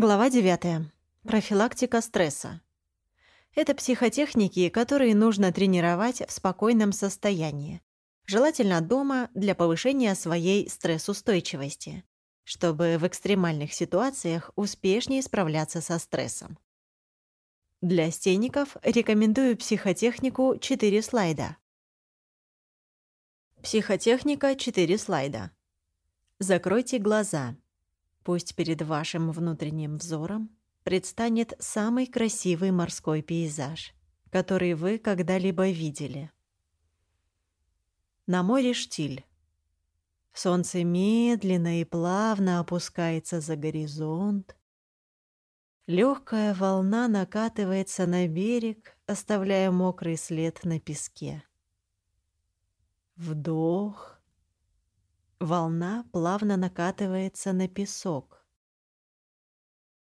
Глава 9. Профилактика стресса. Это психотехники, которые нужно тренировать в спокойном состоянии. Желательно дома для повышения своей стрессоустойчивости, чтобы в экстремальных ситуациях успешнее справляться со стрессом. Для стейников рекомендую психотехнику 4 слайда. Психотехника 4 слайда. Закройте глаза. Пусть перед вашим внутренним взором предстанет самый красивый морской пейзаж, который вы когда-либо видели. На море штиль. Солнце медленно и плавно опускается за горизонт. Легкая волна накатывается на берег, оставляя мокрый след на песке. Вдох. Волна плавно накатывается на песок.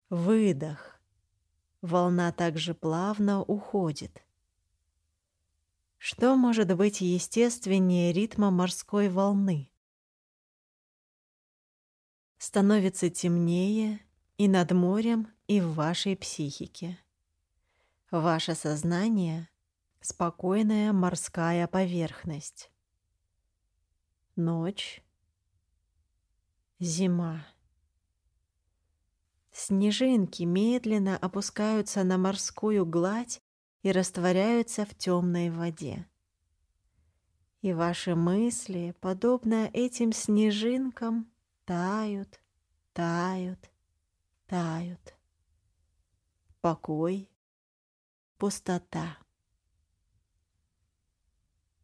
Выдох. Волна также плавно уходит. Что может быть естественнее ритма морской волны? Становится темнее и над морем, и в вашей психике. Ваше сознание — спокойная морская поверхность. Ночь Зима. Снежинки медленно опускаются на морскую гладь и растворяются в темной воде. И ваши мысли, подобно этим снежинкам, тают, тают, тают. Покой, пустота.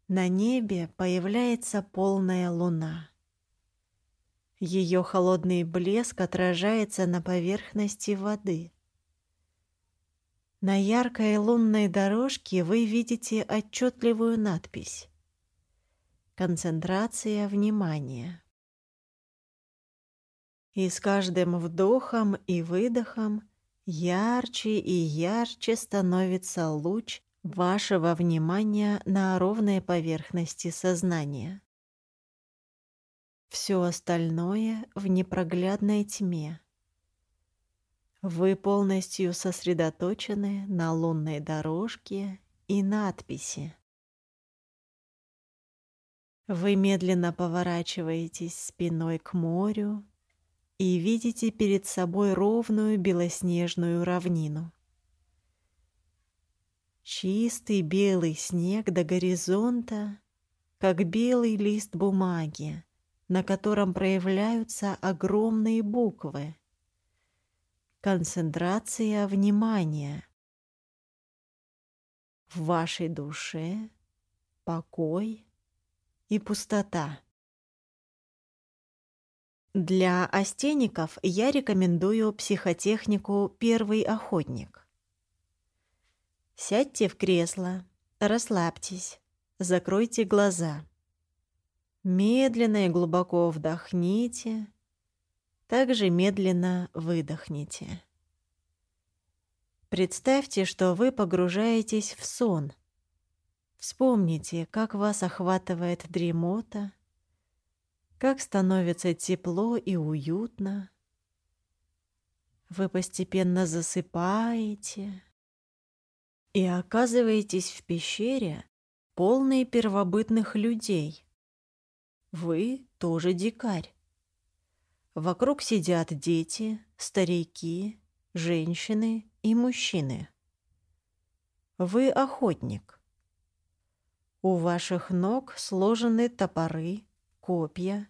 На небе появляется полная луна. Ее холодный блеск отражается на поверхности воды. На яркой лунной дорожке вы видите отчетливую надпись «Концентрация внимания». И с каждым вдохом и выдохом ярче и ярче становится луч вашего внимания на ровной поверхности сознания. Все остальное в непроглядной тьме. Вы полностью сосредоточены на лунной дорожке и надписи. Вы медленно поворачиваетесь спиной к морю и видите перед собой ровную белоснежную равнину. Чистый белый снег до горизонта, как белый лист бумаги, на котором проявляются огромные буквы. Концентрация внимания. В вашей душе покой и пустота. Для остеников я рекомендую психотехнику «Первый охотник». Сядьте в кресло, расслабьтесь, закройте глаза. Медленно и глубоко вдохните, также медленно выдохните. Представьте, что вы погружаетесь в сон. Вспомните, как вас охватывает дремота, как становится тепло и уютно. Вы постепенно засыпаете и оказываетесь в пещере, полной первобытных людей, вы тоже дикарь. Вокруг сидят дети, старики, женщины и мужчины. Вы охотник. У ваших ног сложены топоры, копья.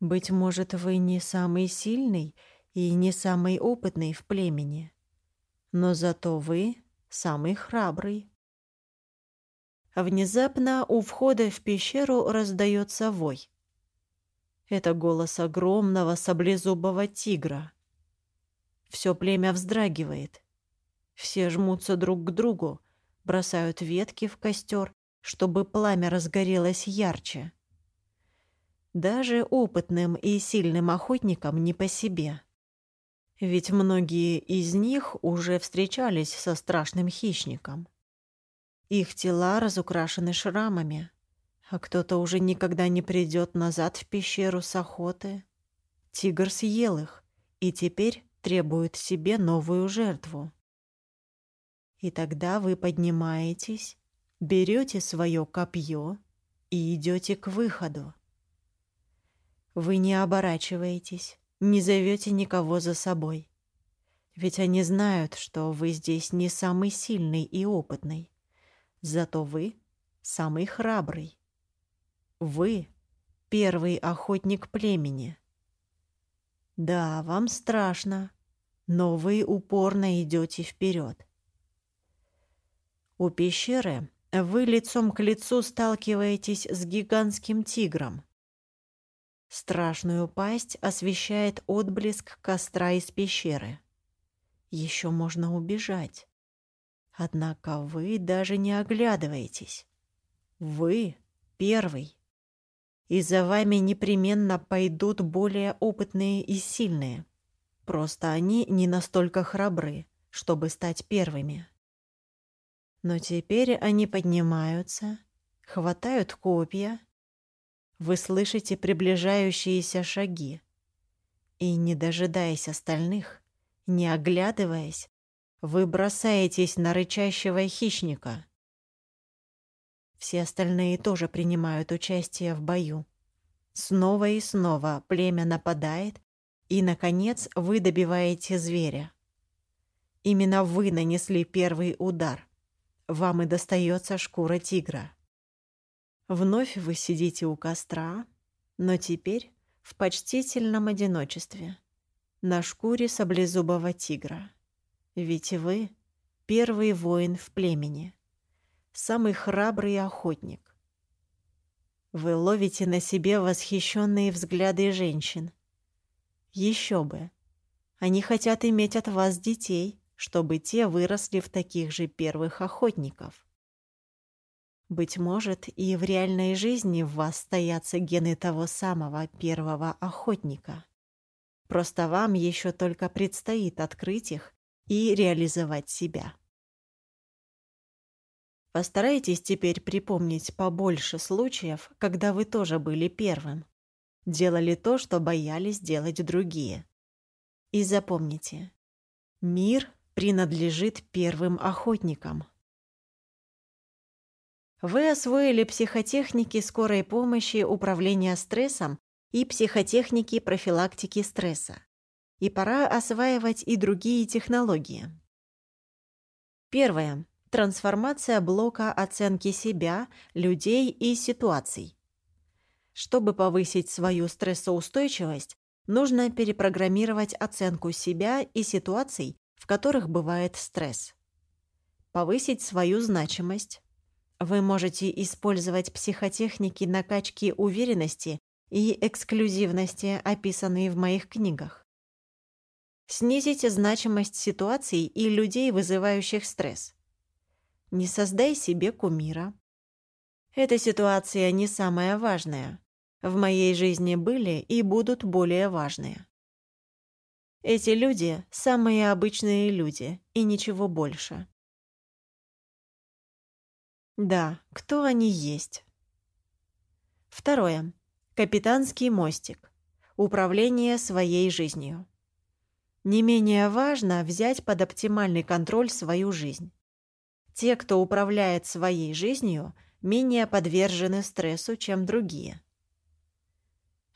Быть может, вы не самый сильный и не самый опытный в племени, но зато вы самый храбрый. Внезапно у входа в пещеру раздается вой. Это голос огромного саблезубого тигра. Все племя вздрагивает. Все жмутся друг к другу, бросают ветки в костер, чтобы пламя разгорелось ярче. Даже опытным и сильным охотникам не по себе. Ведь многие из них уже встречались со страшным хищником. Их тела разукрашены шрамами, а кто-то уже никогда не придет назад в пещеру с охоты. Тигр съел их и теперь требует себе новую жертву. И тогда вы поднимаетесь, берете свое копье и идете к выходу. Вы не оборачиваетесь, не зовете никого за собой. Ведь они знают, что вы здесь не самый сильный и опытный. Зато вы самый храбрый. Вы — первый охотник племени. Да, вам страшно, но вы упорно идете вперед. У пещеры вы лицом к лицу сталкиваетесь с гигантским тигром. Страшную пасть освещает отблеск костра из пещеры. Еще можно убежать. Однако вы даже не оглядываетесь. Вы первый. И за вами непременно пойдут более опытные и сильные. Просто они не настолько храбры, чтобы стать первыми. Но теперь они поднимаются, хватают копья. Вы слышите приближающиеся шаги. И, не дожидаясь остальных, не оглядываясь, вы бросаетесь на рычащего хищника. Все остальные тоже принимают участие в бою. Снова и снова племя нападает, и, наконец, вы добиваете зверя. Именно вы нанесли первый удар. Вам и достается шкура тигра. Вновь вы сидите у костра, но теперь в почтительном одиночестве на шкуре саблезубого тигра. Ведь вы — первый воин в племени, самый храбрый охотник. Вы ловите на себе восхищенные взгляды женщин. Еще бы. Они хотят иметь от вас детей, чтобы те выросли в таких же первых охотников. Быть может, и в реальной жизни в вас стоятся гены того самого первого охотника. Просто вам еще только предстоит открыть их и реализовать себя. Постарайтесь теперь припомнить побольше случаев, когда вы тоже были первым. Делали то, что боялись делать другие. И запомните, мир принадлежит первым охотникам. Вы освоили психотехники скорой помощи управления стрессом и психотехники профилактики стресса. И пора осваивать и другие технологии. Первое. Трансформация блока оценки себя, людей и ситуаций. Чтобы повысить свою стрессоустойчивость, нужно перепрограммировать оценку себя и ситуаций, в которых бывает стресс. Повысить свою значимость. Вы можете использовать психотехники накачки уверенности и эксклюзивности, описанные в моих книгах. Снизите значимость ситуаций и людей, вызывающих стресс. Не создай себе кумира. Эта ситуация не самая важная. В моей жизни были и будут более важные. Эти люди – самые обычные люди, и ничего больше. Да, кто они есть? Второе. Капитанский мостик. Управление своей жизнью. Не менее важно взять под оптимальный контроль свою жизнь. Те, кто управляет своей жизнью, менее подвержены стрессу, чем другие.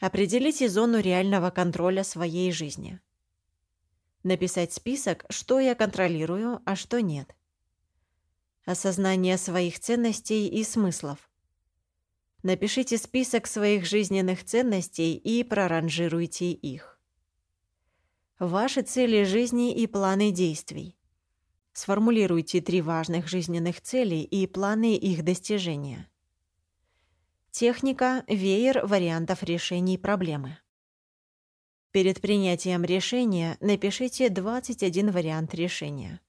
Определите зону реального контроля своей жизни. Написать список, что я контролирую, а что нет. Осознание своих ценностей и смыслов. Напишите список своих жизненных ценностей и проранжируйте их. Ваши цели жизни и планы действий. Сформулируйте три важных жизненных цели и планы их достижения. Техника – веер вариантов решений проблемы. Перед принятием решения напишите 21 вариант решения.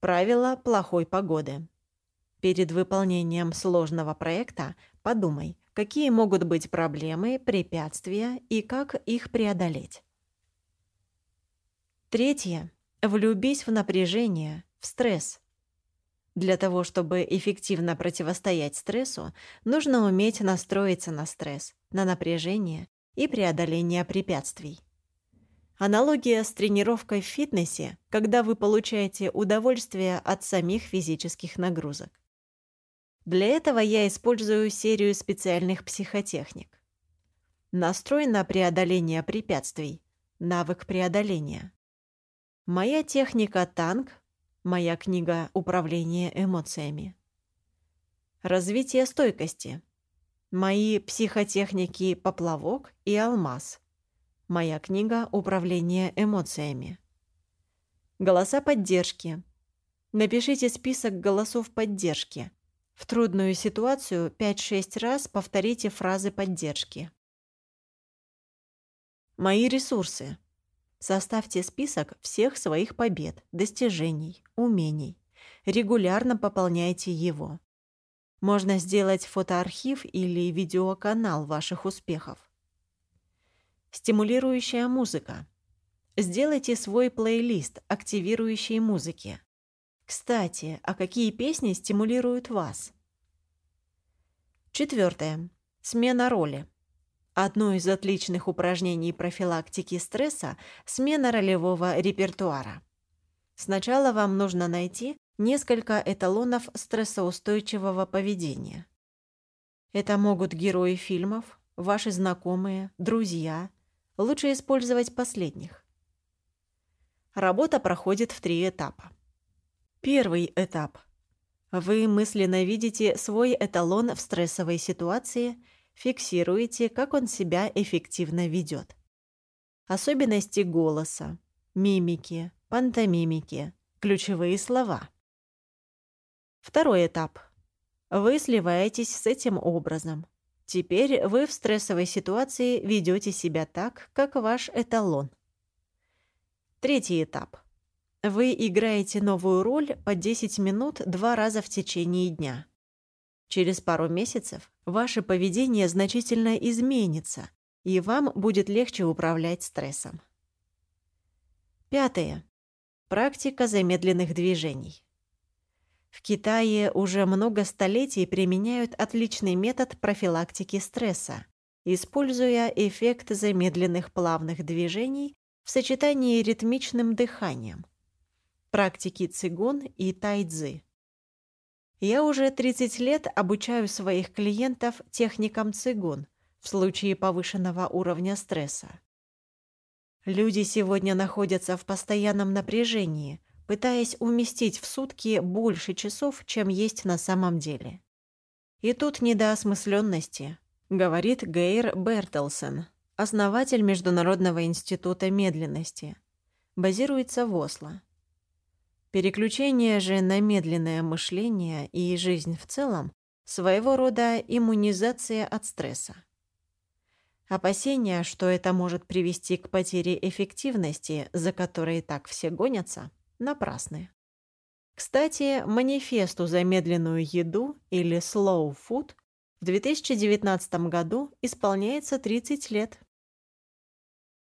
Правило плохой погоды. Перед выполнением сложного проекта подумай, какие могут быть проблемы, препятствия и как их преодолеть. Третье. Влюбись в напряжение, в стресс. Для того, чтобы эффективно противостоять стрессу, нужно уметь настроиться на стресс, на напряжение и преодоление препятствий. Аналогия с тренировкой в фитнесе, когда вы получаете удовольствие от самих физических нагрузок. Для этого я использую серию специальных психотехник. Настрой на преодоление препятствий, навык преодоления. Моя техника «Танк», моя книга «Управление эмоциями». Развитие стойкости. Мои психотехники «Поплавок» и «Алмаз». Моя книга «Управление эмоциями». Голоса поддержки. Напишите список голосов поддержки. В трудную ситуацию 5-6 раз повторите фразы поддержки. Мои ресурсы. Составьте список всех своих побед, достижений, умений. Регулярно пополняйте его. Можно сделать фотоархив или видеоканал ваших успехов. Стимулирующая музыка. Сделайте свой плейлист активирующей музыки. Кстати, а какие песни стимулируют вас? Четвертое. Смена роли. Одно из отличных упражнений профилактики стресса – смена ролевого репертуара. Сначала вам нужно найти несколько эталонов стрессоустойчивого поведения. Это могут герои фильмов, ваши знакомые, друзья. Лучше использовать последних. Работа проходит в три этапа. Первый этап. Вы мысленно видите свой эталон в стрессовой ситуации – фиксируете, как он себя эффективно ведет. Особенности голоса, мимики, пантомимики, ключевые слова. Второй этап. Вы сливаетесь с этим образом. Теперь вы в стрессовой ситуации ведете себя так, как ваш эталон. Третий этап. Вы играете новую роль по 10 минут два раза в течение дня. Через пару месяцев ваше поведение значительно изменится, и вам будет легче управлять стрессом. Пятое. Практика замедленных движений. В Китае уже много столетий применяют отличный метод профилактики стресса, используя эффект замедленных плавных движений в сочетании ритмичным дыханием. Практики цигун и тайцзы. Я уже 30 лет обучаю своих клиентов техникам цигун в случае повышенного уровня стресса. Люди сегодня находятся в постоянном напряжении, пытаясь уместить в сутки больше часов, чем есть на самом деле. И тут не говорит Гейр Бертелсен, основатель Международного института медленности. Базируется в Осло. Переключение же на медленное мышление и жизнь в целом – своего рода иммунизация от стресса. Опасения, что это может привести к потере эффективности, за которой так все гонятся, напрасны. Кстати, манифесту за медленную еду или slow food в 2019 году исполняется 30 лет.